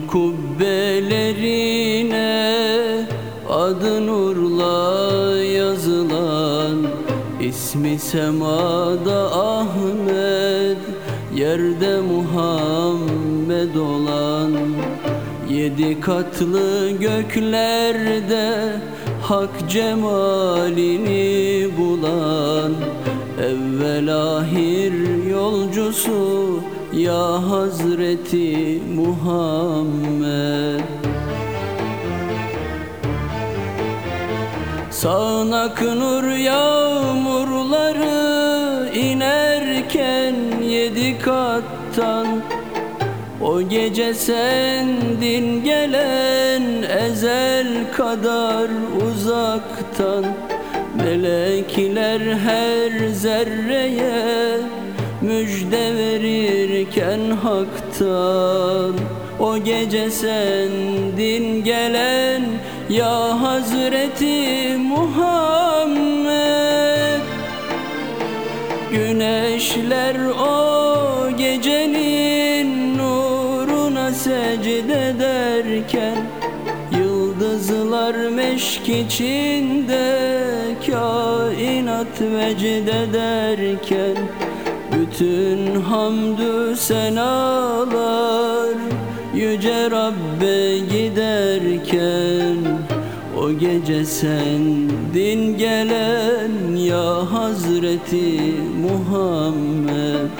Kubbelerine adı nurla yazılan ismi semada Ahmet Yerde Muhammed olan Yedi katlı göklerde Hak cemalini bulan Evvel ahir yolcusu Ya Hazreti Muhammed. Sağnak nur yağmurları inerken yedi kattan. O gece sendin gelen ezel kadar uzaktan. Melekler her zerreye müjde verirken haktan. O gece sendin gelen ya Hazreti Muhammed. Güneşler o gecenin nuruna secde ederken Yıldızlar meşk içinde kainat vecd ederken Bütün hamdü senalar Yüce Rabbe giderken O gece sendin gelen ya Hazreti Muhammed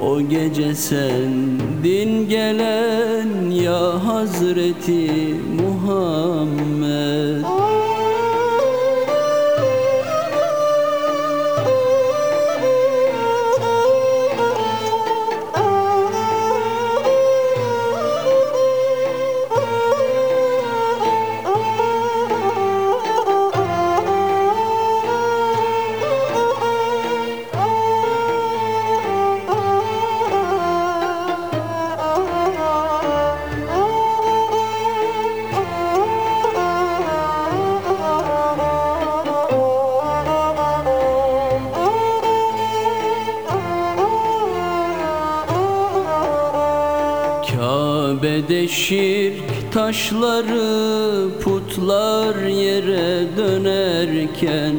O gece sendin gelen ya Hazreti Muhammed Kabe'de şirk taşları putlar yere dönerken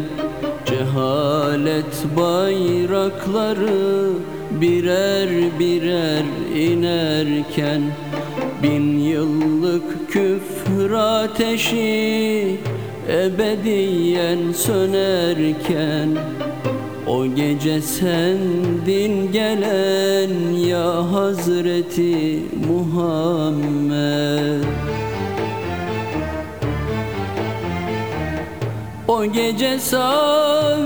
Cehalet bayrakları birer birer inerken Bin yıllık küfür ateşi ebediyen sönerken o gece sendin gelen ya Hazreti Muhammed. O gece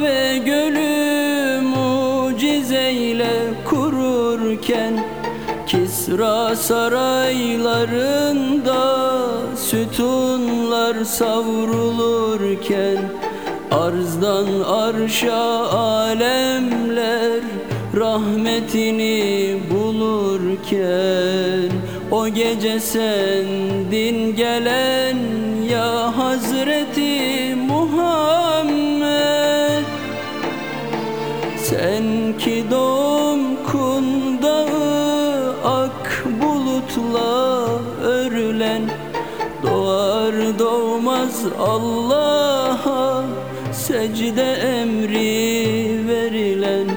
ve gölü mucizeyle kururken Kisra saraylarında sütunlar savrulurken Arzdan arşa alemler rahmetini bulurken O gece sendin gelen ya Hazreti Muhammed. Sen ki doğum kundağı ak bulutla örülen Doğar doğmaz Allah'a secde emri verilen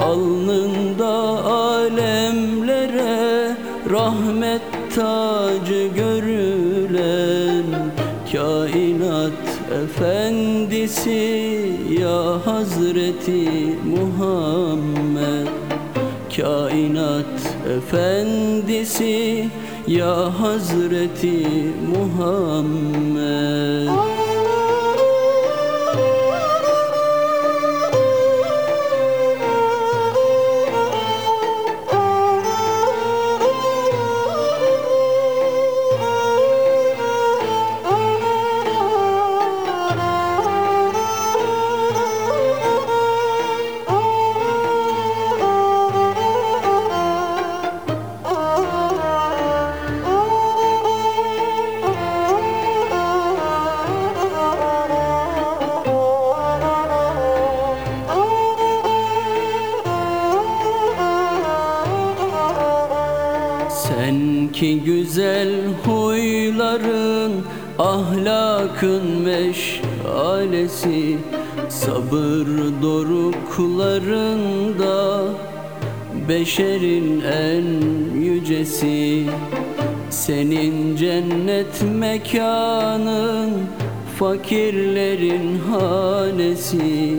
Alnında alemlere rahmet tacı görülen Kainat efendisi ya Hazreti Muhammed. Kainat efendisi ya Hazreti Muhammed meşalesi Sabır doruklarında Beşerin en yücesi Senin cennet mekanın Fakirlerin hanesi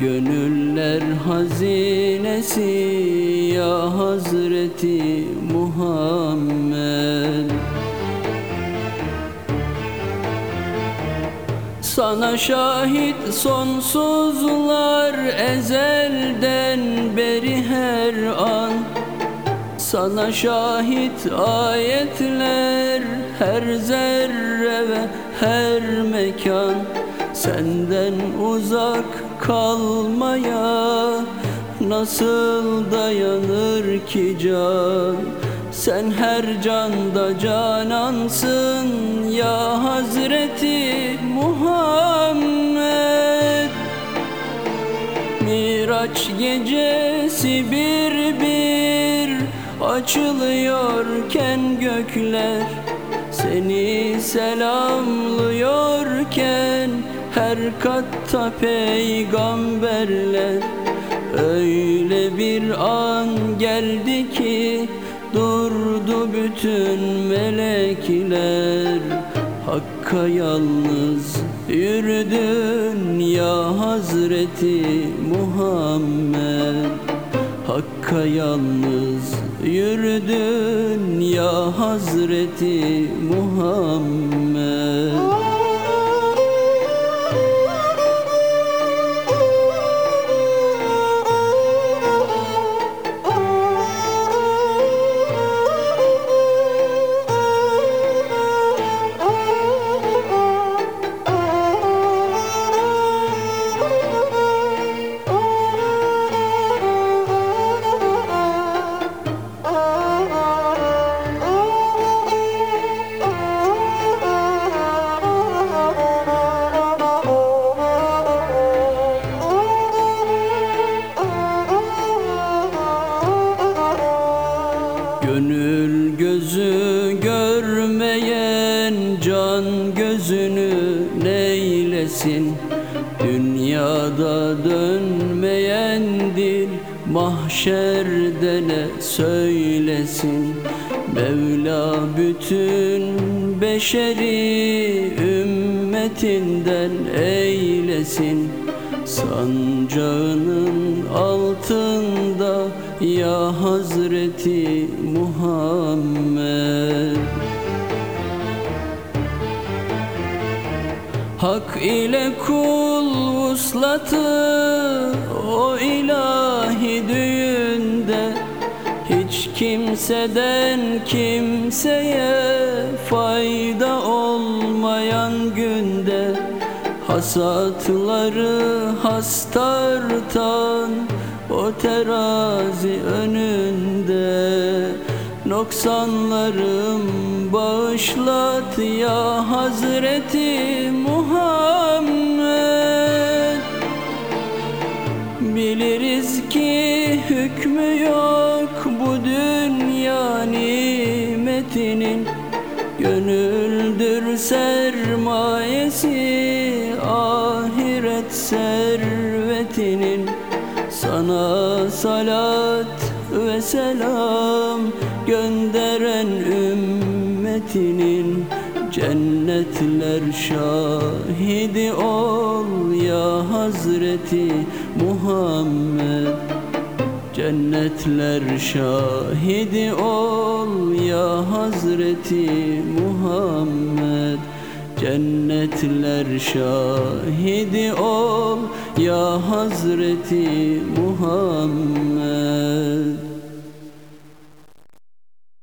Gönüller hazinesi ya Hazreti Muhammed Sana şahit sonsuzlar ezelden beri her an. Sana şahit ayetler her zerre ve her mekan. Senden uzak kalmaya nasıl dayanır ki can Sen her canda canansın ya Hazreti Muhammed. Miraç gecesi bir bir açılıyorken gökler Seni selamlıyorken her katta peygamberler. Öyle bir an geldi ki durdu bütün melekler Hakka yalnız yürüdün ya Hazreti Muhammed. Hakka yalnız yürüdün ya Hazreti Muhammed Gönül gözü görmeyen can gözünü neylesin? Dünyada dönmeyendir mahşerde ne söylesin? Mevla bütün beşeri ümmetinden eylesin. Sancağının altında ya Hazreti Muhammed. Hak ile kul vuslatı o ilahi düğünde Hiç kimseden kimseye fayda olmayan günde Hasatları hastartan o terazi önünde Noksanlarım bağışlat ya Hazreti Muhammed. Biliriz ki hükmü yok bu dünya nimetinin. Gönüldür sermayesi ahiret servetinin Sana salat ve selam gönderen ümmetinin Cennetler şahidi ol ya Hazreti Muhammed. Cennetler şahidi ol ya Hazreti Muhammed Cennetler şahidi ol ya Hazreti Muhammed